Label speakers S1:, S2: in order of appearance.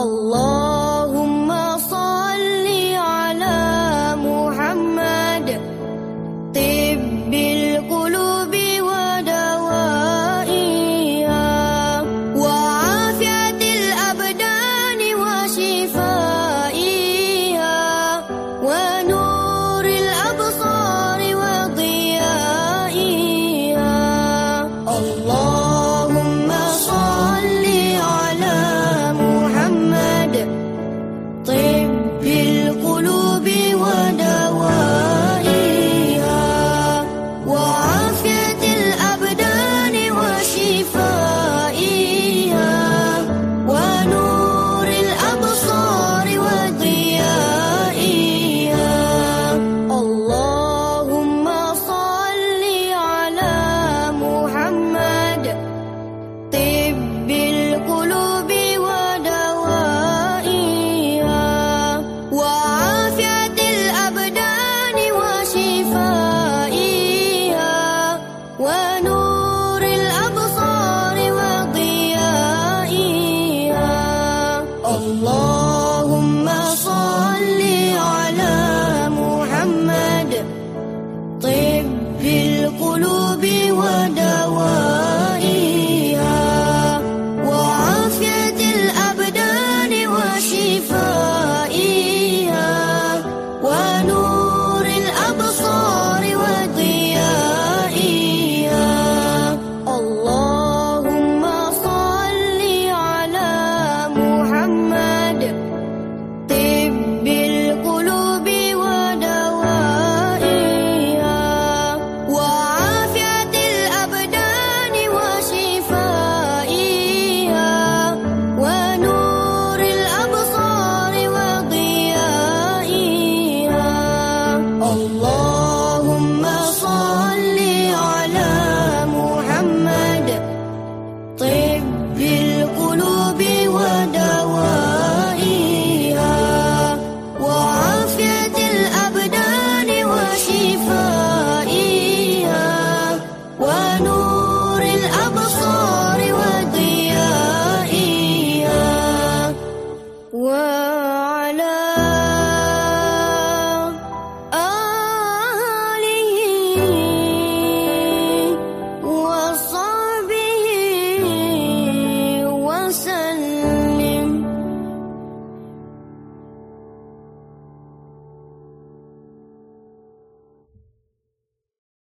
S1: Allah